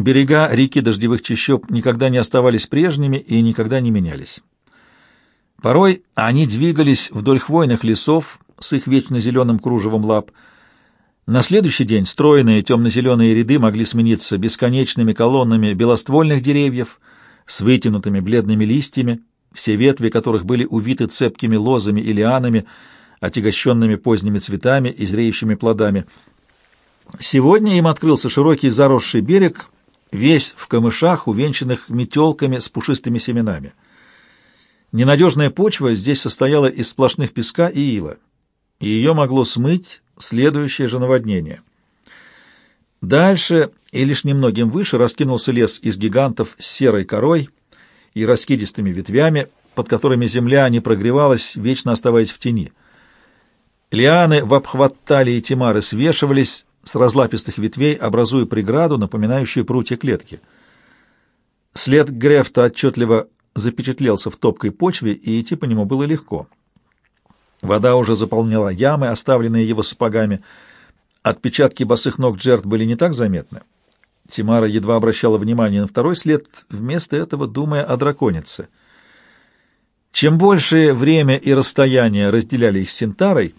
Берега реки дождевых чащоб никогда не оставались прежними и никогда не менялись. Порой они двигались вдоль хвойных лесов с их вечно зеленым кружевом лап. На следующий день стройные темно-зеленые ряды могли смениться бесконечными колоннами белоствольных деревьев с вытянутыми бледными листьями, все ветви которых были увиты цепкими лозами и лианами, отягощенными поздними цветами и зреющими плодами. Сегодня им открылся широкий заросший берег, весь в камышах, увенчанных метелками с пушистыми семенами. Ненадежная почва здесь состояла из сплошных песка и ила, и ее могло смыть следующее же наводнение. Дальше и лишь немногим выше раскинулся лес из гигантов с серой корой и раскидистыми ветвями, под которыми земля не прогревалась, вечно оставаясь в тени. Лианы в обхват талии Тимары свешивались с разлапистых ветвей, образуя преграду, напоминающую прутья клетки. След Грефта отчетливо запечатлелся в топкой почве, и идти по нему было легко. Вода уже заполняла ямы, оставленные его сапогами. Отпечатки босых ног Джерт были не так заметны. Тимара едва обращала внимание на второй след, вместо этого думая о драконице. Чем больше время и расстояние разделяли их с Синтарой,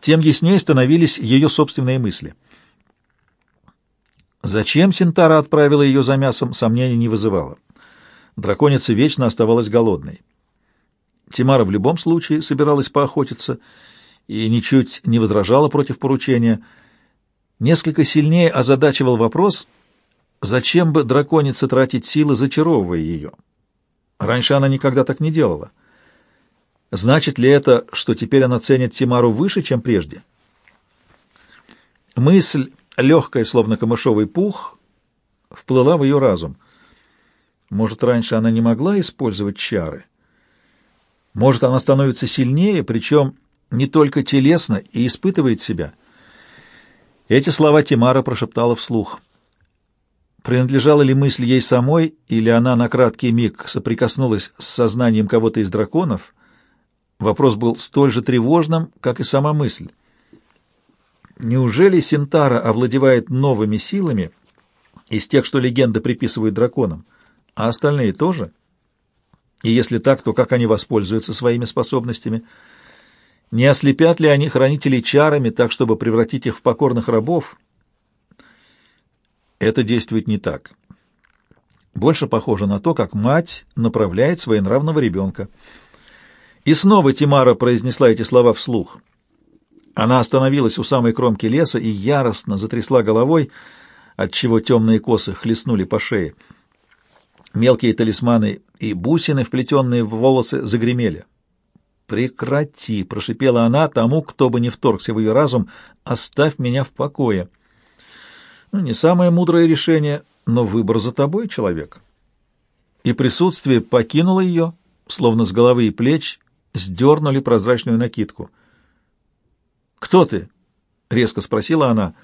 тем яснее становились ее собственные мысли. Зачем Синтара отправила ее за мясом, сомнений не вызывало. Драконица вечно оставалась голодной. Тимара в любом случае собиралась поохотиться и ничуть не возражала против поручения. Несколько сильнее озадачивал вопрос, зачем бы драконице тратить силы, зачаровывая ее. Раньше она никогда так не делала. Значит ли это, что теперь она ценит Тимару выше, чем прежде? Мысль, легкая, словно камышовый пух, вплыла в ее разум — может, раньше она не могла использовать чары? Может, она становится сильнее, причем не только телесно, и испытывает себя? Эти слова Тимара прошептала вслух. Принадлежала ли мысль ей самой, или она на краткий миг соприкоснулась с сознанием кого-то из драконов? Вопрос был столь же тревожным, как и сама мысль. Неужели Синтара овладевает новыми силами из тех, что легенды приписывают драконам? А остальные тоже? И если так, то как они воспользуются своими способностями? Не ослепят ли они хранителей чарами так, чтобы превратить их в покорных рабов? Это действует не так. Больше похоже на то, как мать направляет своенравного ребенка. И снова Тимара произнесла эти слова вслух. Она остановилась у самой кромки леса и яростно затрясла головой, отчего темные косы хлестнули по шее. Мелкие талисманы и бусины, вплетенные в волосы, загремели. «Прекрати!» — прошипела она тому, кто бы не вторгся в ее разум. «Оставь меня в покое!» Ну, не самое мудрое решение, но выбор за тобой, человек. И присутствие покинуло ее, словно с головы и плеч сдернули прозрачную накидку. «Кто ты?» — резко спросила она.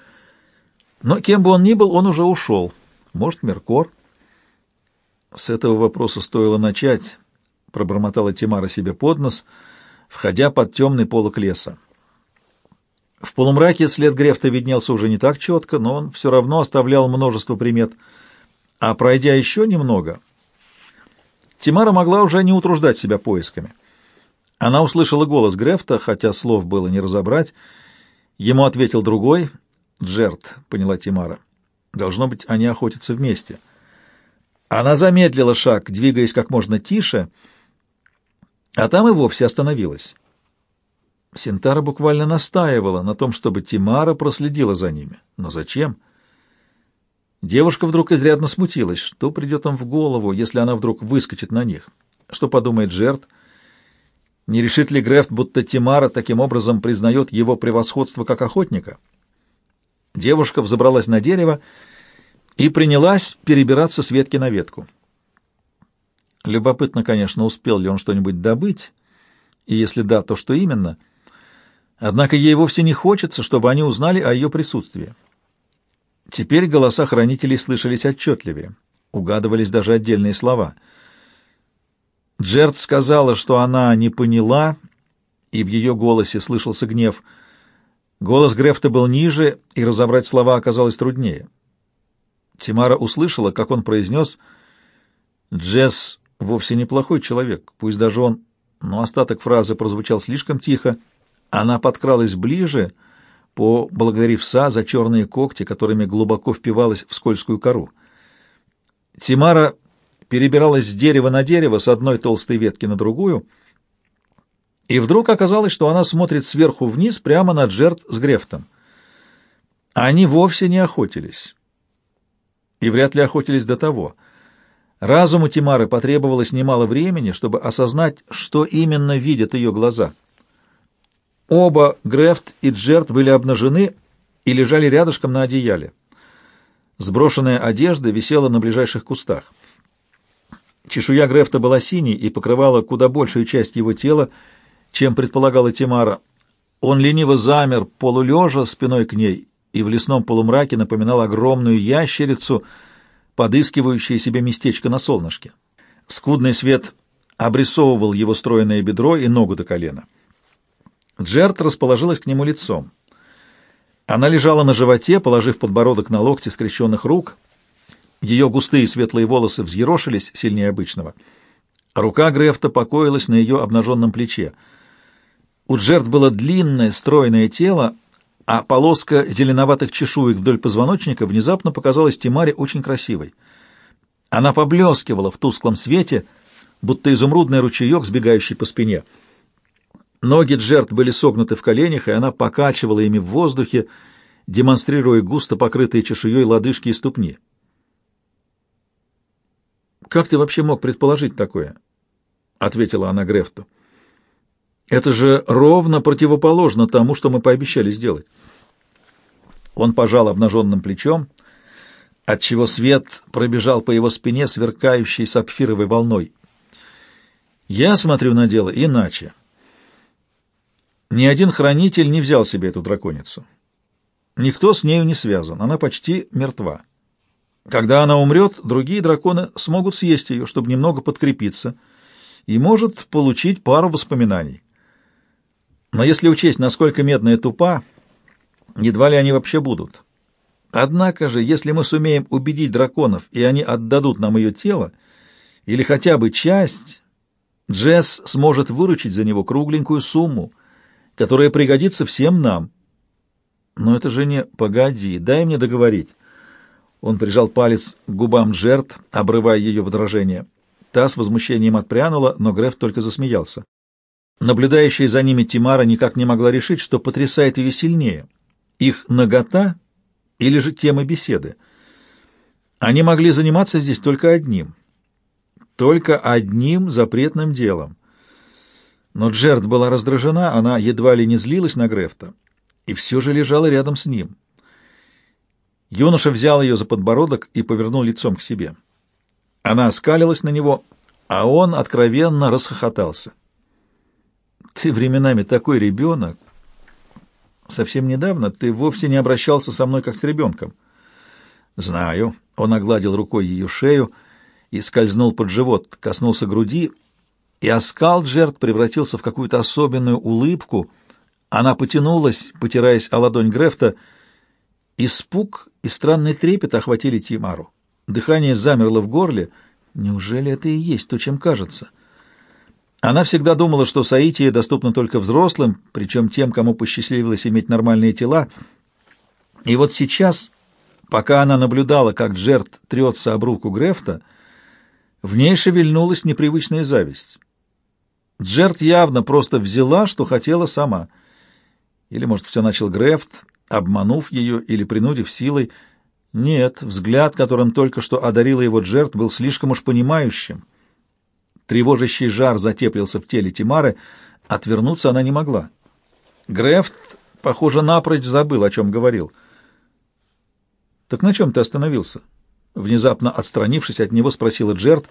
Но кем бы он ни был, он уже ушел. Может, Меркор? С этого вопроса стоило начать, пробормотала Тимара себе под нос, входя под темный полок леса. В полумраке след Грефта виднелся уже не так четко, но он все равно оставлял множество примет. А пройдя еще немного, Тимара могла уже не утруждать себя поисками. Она услышала голос Грефта, хотя слов было не разобрать. Ему ответил другой. «Джерт», — поняла Тимара. «Должно быть, они охотятся вместе». Она замедлила шаг, двигаясь как можно тише, а там и вовсе остановилась. Синтара буквально настаивала на том, чтобы Тимара проследила за ними. Но зачем? Девушка вдруг изрядно смутилась. Что придет им в голову, если она вдруг выскочит на них? Что подумает Жерт? Не решит ли Грефт, будто Тимара таким образом признает его превосходство как охотника? Девушка взобралась на дерево и принялась перебираться с ветки на ветку. Любопытно, конечно, успел ли он что-нибудь добыть, и если да, то что именно. Однако ей вовсе не хочется, чтобы они узнали о ее присутствии. Теперь голоса хранителей слышались отчетливее, угадывались даже отдельные слова. Джерд сказала, что она не поняла, и в ее голосе слышался гнев. Голос Грефта был ниже, и разобрать слова оказалось труднее. Тимара услышала, как он произнес «Джесс вовсе неплохой человек, пусть даже он...» Но остаток фразы прозвучал слишком тихо. Она подкралась ближе, поблагодарив Са за черные когти, которыми глубоко впивалась в скользкую кору. Тимара перебиралась с дерева на дерево, с одной толстой ветки на другую, и вдруг оказалось, что она смотрит сверху вниз прямо на Джерт с Грефтом. Они вовсе не охотились. И вряд ли охотились до того. Разуму Тимары потребовалось немало времени, чтобы осознать, что именно видят ее глаза. Оба, Грефт и Джерт, были обнажены и лежали рядышком на одеяле. Сброшенная одежда висела на ближайших кустах. Чешуя Грефта была синей и покрывала куда большую часть его тела, чем предполагала Тимара. Он лениво замер, полулежа, спиной к ней, и в лесном полумраке напоминал огромную ящерицу, подыскивающую себе местечко на солнышке. Скудный свет обрисовывал его стройное бедро и ногу до колена. Джерт расположилась к нему лицом. Она лежала на животе, положив подбородок на локти скрещенных рук — ее густые светлые волосы взъерошились сильнее обычного. Рука Грефта покоилась на ее обнаженном плече. У Джерт было длинное, стройное тело, а полоска зеленоватых чешуек вдоль позвоночника внезапно показалась Тимаре очень красивой. Она поблескивала в тусклом свете, будто изумрудный ручеек, сбегающий по спине. Ноги Джерт были согнуты в коленях, и она покачивала ими в воздухе, демонстрируя густо покрытые чешуей лодыжки и ступни. Как ты вообще мог предположить такое? ответила она Грефту. Это же ровно противоположно тому, что мы пообещали сделать. Он пожал обнаженным плечом, отчего свет пробежал по его спине, сверкающей сапфировой волной. Я смотрю на дело иначе. Ни один хранитель не взял себе эту драконицу. Никто с нею не связан, она почти мертва. Когда она умрет, другие драконы смогут съесть ее, чтобы немного подкрепиться, и может получить пару воспоминаний. Но если учесть, насколько медная тупа, едва ли они вообще будут. Однако же, если мы сумеем убедить драконов, и они отдадут нам ее тело, или хотя бы часть, Джесс сможет выручить за него кругленькую сумму, которая пригодится всем нам. Но это же не... Погоди, дай мне договорить. Он прижал палец к губам жертв, обрывая ее возражение. Та с возмущением отпрянула, но Греф только засмеялся. Наблюдающая за ними Тимара никак не могла решить, что потрясает ее сильнее. Их нагота или же темы беседы. Они могли заниматься здесь только одним. Только одним запретным делом. Но Джерд была раздражена, она едва ли не злилась на Грефта, и все же лежала рядом с ним. Юноша взял ее за подбородок и повернул лицом к себе. Она оскалилась на него, а он откровенно расхохотался. «Ты временами такой ребенок. Совсем недавно ты вовсе не обращался со мной как с ребенком». «Знаю». Он огладил рукой ее шею и скользнул под живот, коснулся груди, и оскал жертв превратился в какую-то особенную улыбку. Она потянулась, потираясь о ладонь Грефта, — Испуг и странный трепет охватили Тимару. Дыхание замерло в горле. Неужели это и есть то, чем кажется? Она всегда думала, что Саития доступна только взрослым, причем тем, кому посчастливилось иметь нормальные тела. И вот сейчас, пока она наблюдала, как Джерт трется об руку Грефта, в ней шевельнулась непривычная зависть. Джерт явно просто взяла, что хотела сама. Или, может, все начал Грефт, обманув ее или принудив силой. Нет, взгляд, которым только что одарила его Джерт, был слишком уж понимающим. Тревожащий жар затеплился в теле Тимары, отвернуться она не могла. Грефт, похоже, напрочь забыл, о чем говорил. «Так на чем ты остановился?» Внезапно отстранившись от него, спросила Джерт.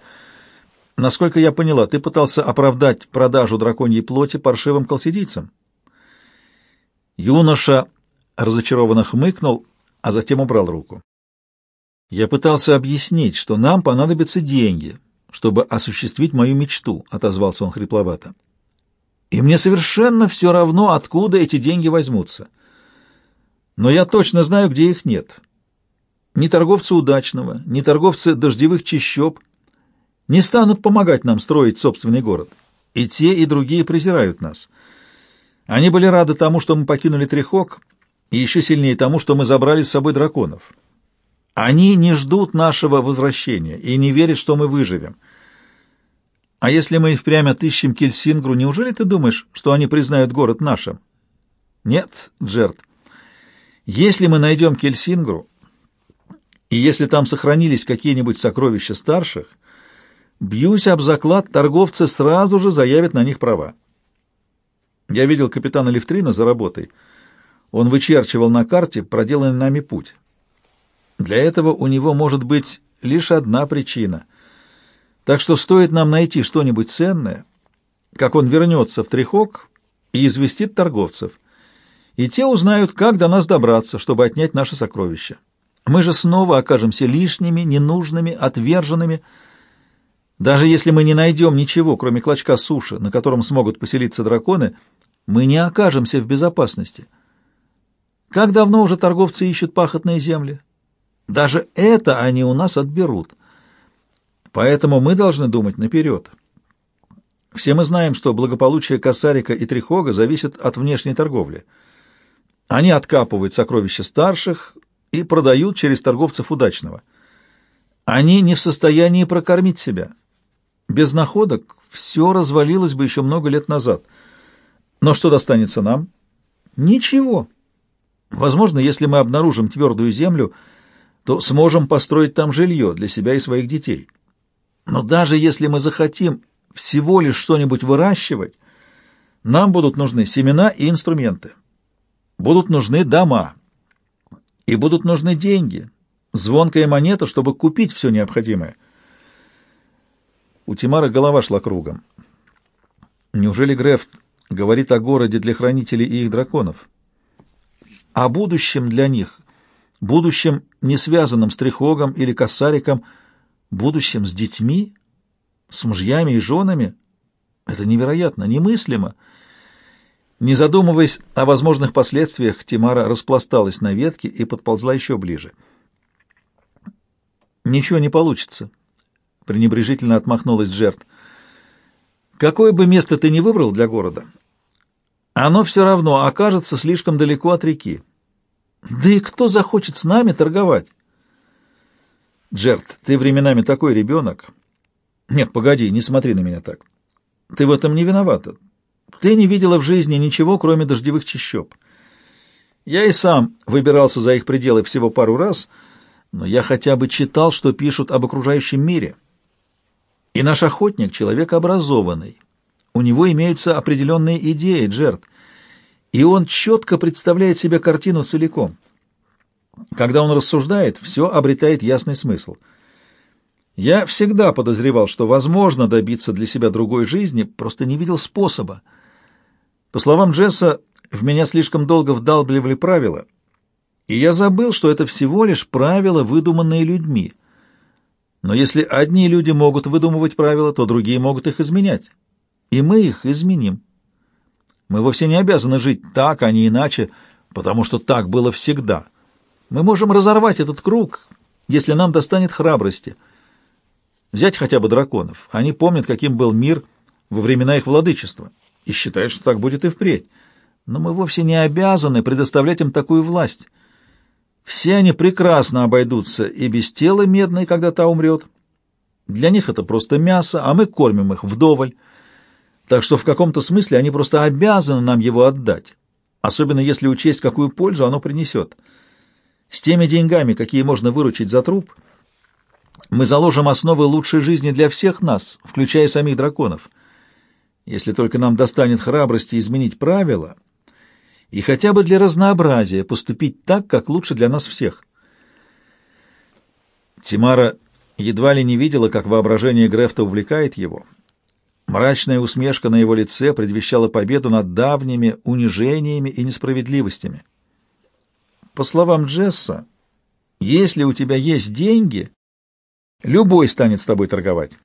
«Насколько я поняла, ты пытался оправдать продажу драконьей плоти паршивым колсидийцам?» Юноша разочарованно хмыкнул, а затем убрал руку. «Я пытался объяснить, что нам понадобятся деньги, чтобы осуществить мою мечту», — отозвался он хрипловато. «И мне совершенно все равно, откуда эти деньги возьмутся. Но я точно знаю, где их нет. ни торговцы удачного, ни торговцы дождевых чащоб не станут помогать нам строить собственный город. И те, и другие презирают нас. Они были рады тому, что мы покинули Трехок, и еще сильнее тому, что мы забрали с собой драконов. Они не ждут нашего возвращения и не верят, что мы выживем. А если мы и впрямь отыщем Кельсингру, неужели ты думаешь, что они признают город нашим? Нет, Джерт. Если мы найдем Кельсингру, и если там сохранились какие-нибудь сокровища старших, бьюсь об заклад, торговцы сразу же заявят на них права. Я видел капитана Левтрина за работой. Он вычерчивал на карте проделанный нами путь. Для этого у него может быть лишь одна причина. Так что стоит нам найти что-нибудь ценное, как он вернется в Трихок и известит торговцев. И те узнают, как до нас добраться, чтобы отнять наши сокровища. Мы же снова окажемся лишними, ненужными, отверженными. Даже если мы не найдем ничего, кроме клочка суши, на котором смогут поселиться драконы, мы не окажемся в безопасности. Как давно уже торговцы ищут пахотные земли? Даже это они у нас отберут. Поэтому мы должны думать наперед. Все мы знаем, что благополучие Косарика и Трихога зависит от внешней торговли. Они откапывают сокровища старших и продают через торговцев удачного. Они не в состоянии прокормить себя. Без находок все развалилось бы еще много лет назад. Но что достанется нам? Ничего. Возможно, если мы обнаружим твердую землю – то сможем построить там жилье для себя и своих детей. Но даже если мы захотим всего лишь что-нибудь выращивать, нам будут нужны семена и инструменты. Будут нужны дома. И будут нужны деньги, звонкая монета, чтобы купить все необходимое. У Тимара голова шла кругом. Неужели Греф говорит о городе для хранителей и их драконов? О будущем для них, будущем, не связанном с Трихогом или Кассариком, будущем с детьми, с мужьями и женами. Это невероятно, немыслимо. Не задумываясь о возможных последствиях, Тимара распласталась на ветке и подползла еще ближе. «Ничего не получится», — пренебрежительно отмахнулась Джерт. «Какое бы место ты ни выбрал для города, оно все равно окажется слишком далеко от реки. Да и кто захочет с нами торговать? Джерт, ты временами такой ребенок. Нет, погоди, не смотри на меня так. Ты в этом не виновата. Ты не видела в жизни ничего, кроме дождевых чащоб. Я и сам выбирался за их пределы всего пару раз, но я хотя бы читал, что пишут об окружающем мире. И наш охотник — человек образованный. У него имеются определенные идеи, Джерт — и он четко представляет себе картину целиком. Когда он рассуждает, все обретает ясный смысл. Я всегда подозревал, что возможно добиться для себя другой жизни, просто не видел способа. По словам Джесса, в меня слишком долго вдалбливали правила, и я забыл, что это всего лишь правила, выдуманные людьми. Но если одни люди могут выдумывать правила, то другие могут их изменять, и мы их изменим. Мы вовсе не обязаны жить так, а не иначе, потому что так было всегда. Мы можем разорвать этот круг, если нам достанет храбрости. Взять хотя бы драконов. Они помнят, каким был мир во времена их владычества, и считают, что так будет и впредь. Но мы вовсе не обязаны предоставлять им такую власть. Все они прекрасно обойдутся и без тела медной, когда та умрет. Для них это просто мясо, а мы кормим их вдоволь. Так что в каком-то смысле они просто обязаны нам его отдать, особенно если учесть, какую пользу оно принесет. С теми деньгами, какие можно выручить за труп, мы заложим основы лучшей жизни для всех нас, включая самих драконов. Если только нам достанет храбрости изменить правила и хотя бы для разнообразия поступить так, как лучше для нас всех. Тимара едва ли не видела, как воображение Грефта увлекает его, Мрачная усмешка на его лице предвещала победу над давними унижениями и несправедливостями. По словам Джесса, если у тебя есть деньги, любой станет с тобой торговать.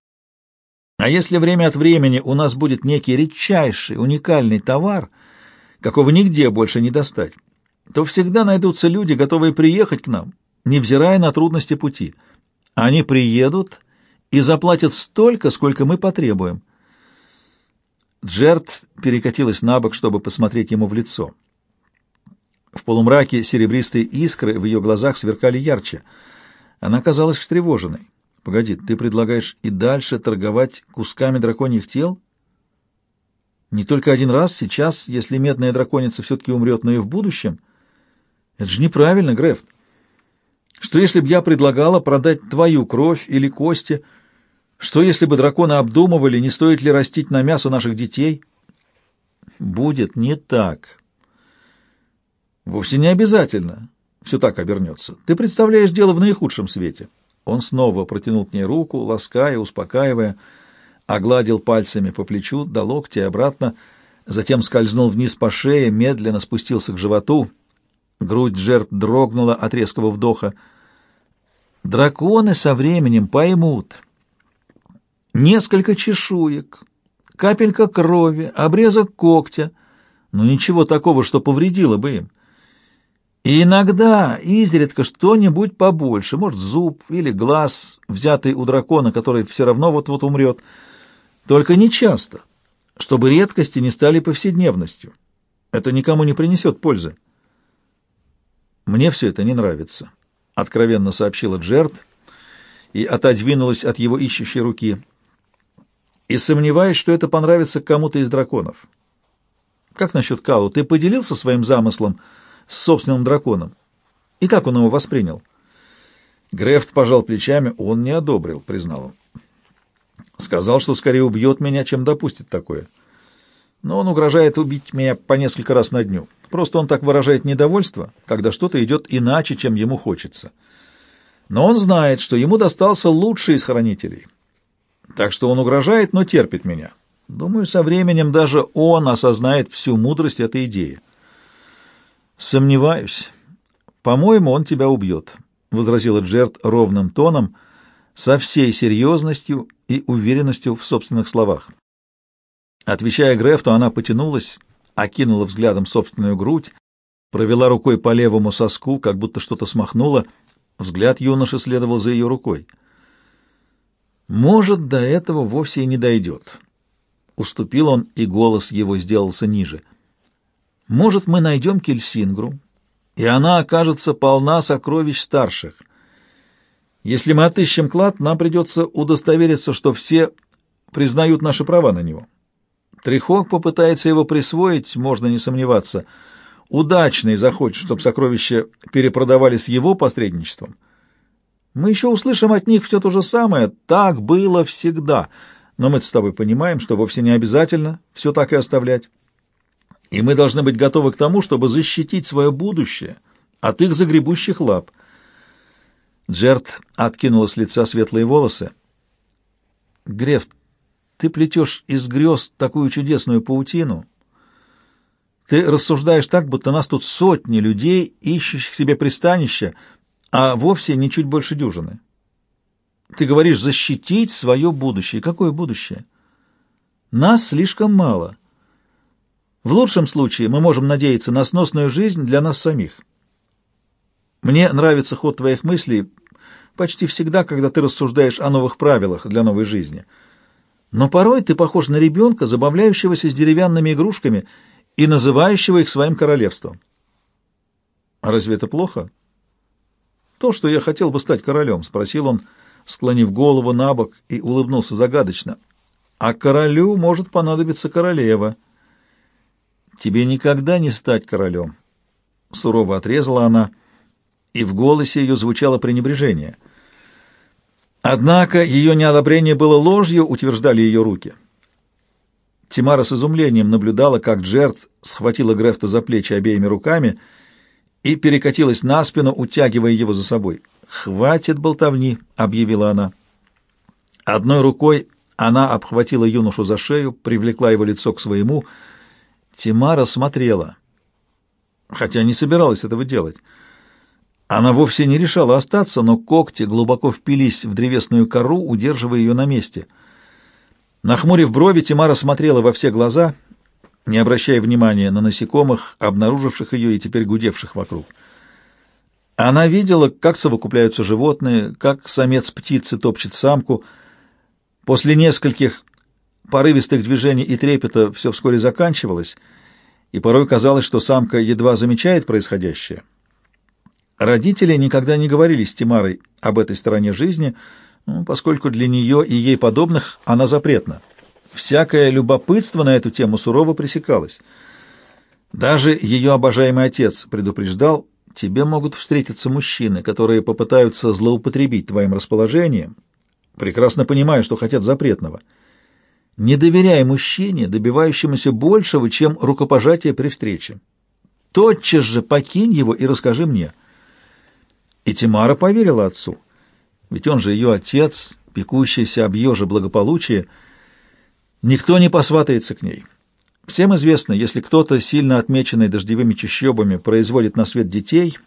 А если время от времени у нас будет некий редчайший, уникальный товар, какого нигде больше не достать, то всегда найдутся люди, готовые приехать к нам невзирая на трудности пути. Они приедут и заплатят столько, сколько мы потребуем. Джерт перекатилась на бок, чтобы посмотреть ему в лицо. В полумраке серебристые искры в ее глазах сверкали ярче. Она казалась встревоженной. «Погоди, ты предлагаешь и дальше торговать кусками драконьих тел?» «Не только один раз, сейчас, если медная драконица все-таки умрет, но и в будущем?» «Это же неправильно, Греф. Что если бы я предлагала продать твою кровь или кости?» Что, если бы драконы обдумывали, не стоит ли растить на мясо наших детей? Будет не так. Вовсе не обязательно. Все так обернется. Ты представляешь дело в наихудшем свете. Он снова протянул к ней руку, лаская, успокаивая, огладил пальцами по плечу до локтя и обратно, затем скользнул вниз по шее, медленно спустился к животу. Грудь жертв дрогнула от резкого вдоха. Драконы со временем поймут — Несколько чешуек, капелька крови, обрезок когтя, но ничего такого, что повредило бы им. И иногда, изредка, что-нибудь побольше, может, зуб или глаз, взятый у дракона, который все равно вот-вот умрет. Только не часто, чтобы редкости не стали повседневностью. Это никому не принесет пользы. «Мне все это не нравится», — откровенно сообщила Джерт и отодвинулась от его ищущей руки и сомневаюсь, что это понравится кому-то из драконов. Как насчет Калу? Ты поделился своим замыслом с собственным драконом? И как он его воспринял? Грефт пожал плечами, он не одобрил, признал он. Сказал, что скорее убьет меня, чем допустит такое. Но он угрожает убить меня по несколько раз на дню. Просто он так выражает недовольство, когда что-то идет иначе, чем ему хочется. Но он знает, что ему достался лучший из хранителей — так что он угрожает, но терпит меня. Думаю, со временем даже он осознает всю мудрость этой идеи. Сомневаюсь. По-моему, он тебя убьет, — возразила Джерт ровным тоном, со всей серьезностью и уверенностью в собственных словах. Отвечая Грефту, она потянулась, окинула взглядом собственную грудь, провела рукой по левому соску, как будто что-то смахнула. Взгляд юноши следовал за ее рукой. Может, до этого вовсе и не дойдет. Уступил он, и голос его сделался ниже. Может, мы найдем Кельсингру, и она окажется полна сокровищ старших. Если мы отыщем клад, нам придется удостовериться, что все признают наши права на него. Трихок попытается его присвоить, можно не сомневаться. Удачный захочет, чтобы сокровища перепродавали с его посредничеством — мы еще услышим от них все то же самое. Так было всегда. Но мы с тобой понимаем, что вовсе не обязательно все так и оставлять. И мы должны быть готовы к тому, чтобы защитить свое будущее от их загребущих лап. Джерт откинула с лица светлые волосы. Греф, ты плетешь из грез такую чудесную паутину. Ты рассуждаешь так, будто нас тут сотни людей, ищущих себе пристанище, а вовсе не чуть больше дюжины. Ты говоришь защитить свое будущее. Какое будущее? Нас слишком мало. В лучшем случае мы можем надеяться на сносную жизнь для нас самих. Мне нравится ход твоих мыслей почти всегда, когда ты рассуждаешь о новых правилах для новой жизни. Но порой ты похож на ребенка, забавляющегося с деревянными игрушками и называющего их своим королевством. А разве это плохо? «То, что я хотел бы стать королем?» — спросил он, склонив голову на бок и улыбнулся загадочно. «А королю может понадобиться королева». «Тебе никогда не стать королем», — сурово отрезала она, и в голосе ее звучало пренебрежение. Однако ее неодобрение было ложью, утверждали ее руки. Тимара с изумлением наблюдала, как Джерт схватила Грефта за плечи обеими руками — и перекатилась на спину, утягивая его за собой. «Хватит болтовни», — объявила она. Одной рукой она обхватила юношу за шею, привлекла его лицо к своему. Тимара смотрела, хотя не собиралась этого делать. Она вовсе не решала остаться, но когти глубоко впились в древесную кору, удерживая ее на месте. Нахмурив брови, Тимара смотрела во все глаза — не обращая внимания на насекомых, обнаруживших ее и теперь гудевших вокруг. Она видела, как совокупляются животные, как самец птицы топчет самку. После нескольких порывистых движений и трепета все вскоре заканчивалось, и порой казалось, что самка едва замечает происходящее. Родители никогда не говорили с Тимарой об этой стороне жизни, ну, поскольку для нее и ей подобных она запретна. Всякое любопытство на эту тему сурово пресекалось. Даже ее обожаемый отец предупреждал, тебе могут встретиться мужчины, которые попытаются злоупотребить твоим расположением, прекрасно понимая, что хотят запретного. Не доверяй мужчине, добивающемуся большего, чем рукопожатие при встрече. Тотчас же покинь его и расскажи мне. И Тимара поверила отцу, ведь он же ее отец, пекущийся об ее же благополучии, никто не посватается к ней. Всем известно, если кто-то, сильно отмеченный дождевыми чащобами, производит на свет детей,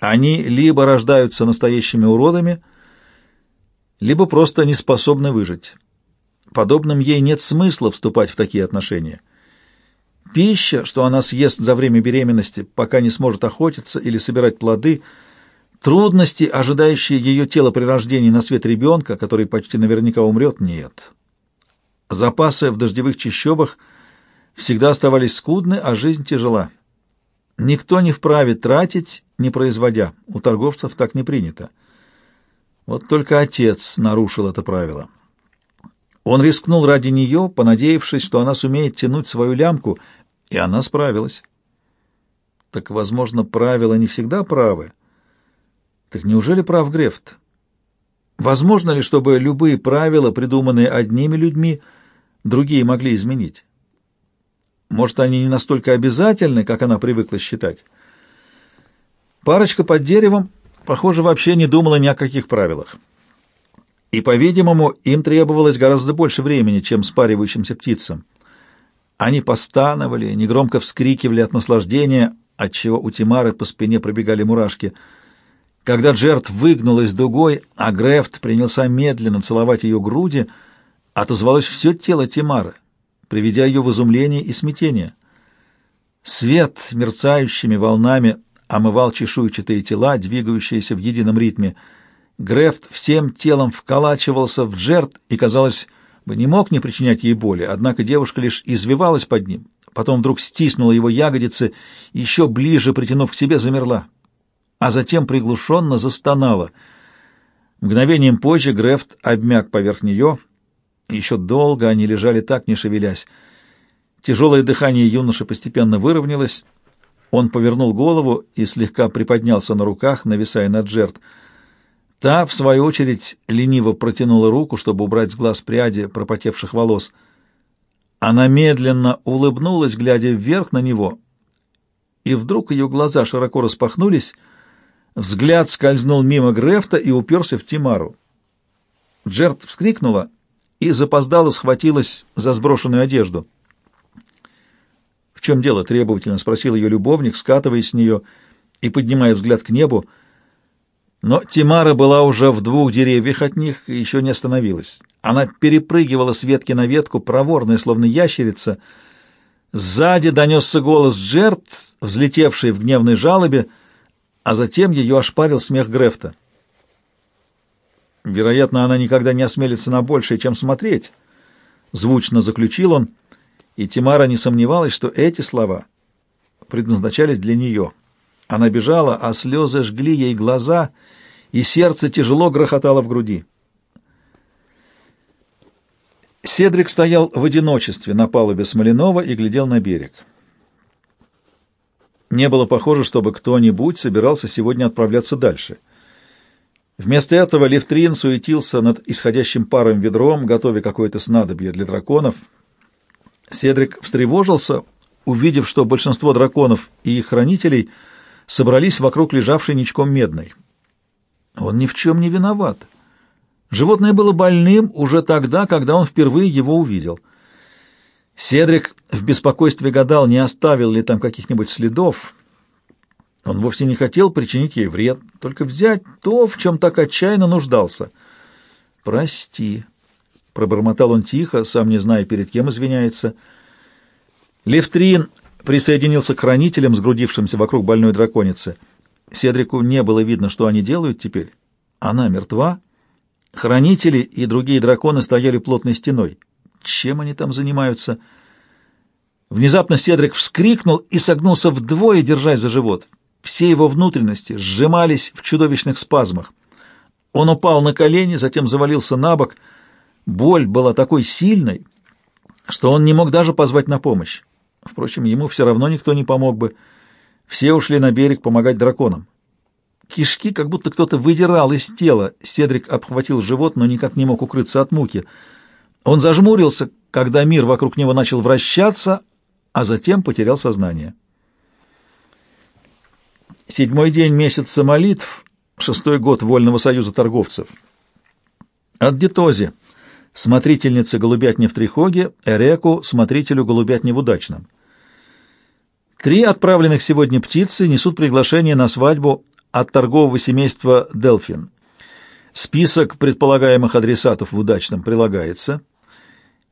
они либо рождаются настоящими уродами, либо просто не способны выжить. Подобным ей нет смысла вступать в такие отношения. Пища, что она съест за время беременности, пока не сможет охотиться или собирать плоды, трудности, ожидающие ее тело при рождении на свет ребенка, который почти наверняка умрет, нет. Запасы в дождевых чащобах – всегда оставались скудны, а жизнь тяжела. Никто не вправе тратить, не производя. У торговцев так не принято. Вот только отец нарушил это правило. Он рискнул ради нее, понадеявшись, что она сумеет тянуть свою лямку, и она справилась. Так, возможно, правила не всегда правы. Так неужели прав Грефт? Возможно ли, чтобы любые правила, придуманные одними людьми, другие могли изменить? Может, они не настолько обязательны, как она привыкла считать. Парочка под деревом, похоже, вообще не думала ни о каких правилах. И, по-видимому, им требовалось гораздо больше времени, чем спаривающимся птицам. Они постановали, негромко вскрикивали от наслаждения, отчего у Тимары по спине пробегали мурашки. Когда Джерт выгнулась дугой, а Грефт принялся медленно целовать ее груди, отозвалось все тело Тимары приведя ее в изумление и смятение. Свет мерцающими волнами омывал чешуйчатые тела, двигающиеся в едином ритме. Грефт всем телом вколачивался в джерт и, казалось бы, не мог не причинять ей боли, однако девушка лишь извивалась под ним, потом вдруг стиснула его ягодицы, еще ближе притянув к себе, замерла, а затем приглушенно застонала. Мгновением позже Грефт обмяк поверх нее — еще долго они лежали так, не шевелясь. Тяжелое дыхание юноши постепенно выровнялось. Он повернул голову и слегка приподнялся на руках, нависая над жертв. Та, в свою очередь, лениво протянула руку, чтобы убрать с глаз пряди пропотевших волос. Она медленно улыбнулась, глядя вверх на него, и вдруг ее глаза широко распахнулись, взгляд скользнул мимо Грефта и уперся в Тимару. Джерт вскрикнула — и запоздало схватилась за сброшенную одежду. «В чем дело?» — требовательно спросил ее любовник, скатываясь с нее и поднимая взгляд к небу. Но Тимара была уже в двух деревьях от них и еще не остановилась. Она перепрыгивала с ветки на ветку, проворная, словно ящерица. Сзади донесся голос Джерт, взлетевший в гневной жалобе, а затем ее ошпарил смех Грефта. Вероятно, она никогда не осмелится на большее, чем смотреть. Звучно заключил он, и Тимара не сомневалась, что эти слова предназначались для нее. Она бежала, а слезы жгли ей глаза, и сердце тяжело грохотало в груди. Седрик стоял в одиночестве на палубе Смоленова и глядел на берег. Не было похоже, чтобы кто-нибудь собирался сегодня отправляться дальше — Вместо этого Левтрин суетился над исходящим паром ведром, готовя какое-то снадобье для драконов. Седрик встревожился, увидев, что большинство драконов и их хранителей собрались вокруг лежавшей ничком медной. Он ни в чем не виноват. Животное было больным уже тогда, когда он впервые его увидел. Седрик в беспокойстве гадал, не оставил ли там каких-нибудь следов, он вовсе не хотел причинить ей вред, только взять то, в чем так отчаянно нуждался. «Прости», — пробормотал он тихо, сам не зная, перед кем извиняется. Левтрин присоединился к хранителям, сгрудившимся вокруг больной драконицы. Седрику не было видно, что они делают теперь. Она мертва. Хранители и другие драконы стояли плотной стеной. Чем они там занимаются? Внезапно Седрик вскрикнул и согнулся вдвое, держась за живот. Все его внутренности сжимались в чудовищных спазмах. Он упал на колени, затем завалился на бок. Боль была такой сильной, что он не мог даже позвать на помощь. Впрочем, ему все равно никто не помог бы. Все ушли на берег помогать драконам. Кишки как будто кто-то выдирал из тела. Седрик обхватил живот, но никак не мог укрыться от муки. Он зажмурился, когда мир вокруг него начал вращаться, а затем потерял сознание. Седьмой день месяца молитв, шестой год Вольного союза торговцев. От Детози, смотрительнице голубятни в Трихоге, Эреку, смотрителю голубятни в Удачном. Три отправленных сегодня птицы несут приглашение на свадьбу от торгового семейства Делфин. Список предполагаемых адресатов в удачном прилагается.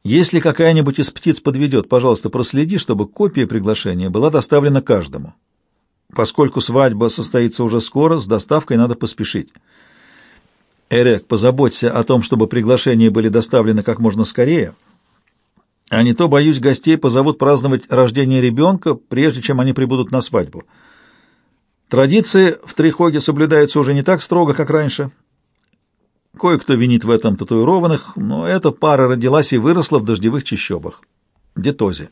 Если какая-нибудь из птиц подведет, пожалуйста, проследи, чтобы копия приглашения была доставлена каждому. Поскольку свадьба состоится уже скоро, с доставкой надо поспешить. Эрек, позаботься о том, чтобы приглашения были доставлены как можно скорее — а не то, боюсь, гостей позовут праздновать рождение ребенка, прежде чем они прибудут на свадьбу. Традиции в Трихоге соблюдаются уже не так строго, как раньше. Кое-кто винит в этом татуированных, но эта пара родилась и выросла в дождевых чащобах. Детозе.